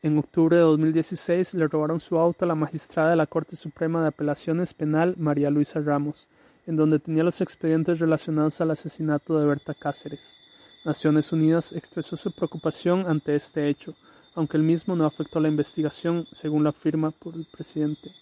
En octubre de 2016 le robaron su auto a la magistrada de la Corte Suprema de Apelaciones Penal María Luisa Ramos, en donde tenía los expedientes relacionados al asesinato de Berta Cáceres. Naciones Unidas expresó su preocupación ante este hecho, aunque el mismo no afectó la investigación, según la afirma por el presidente.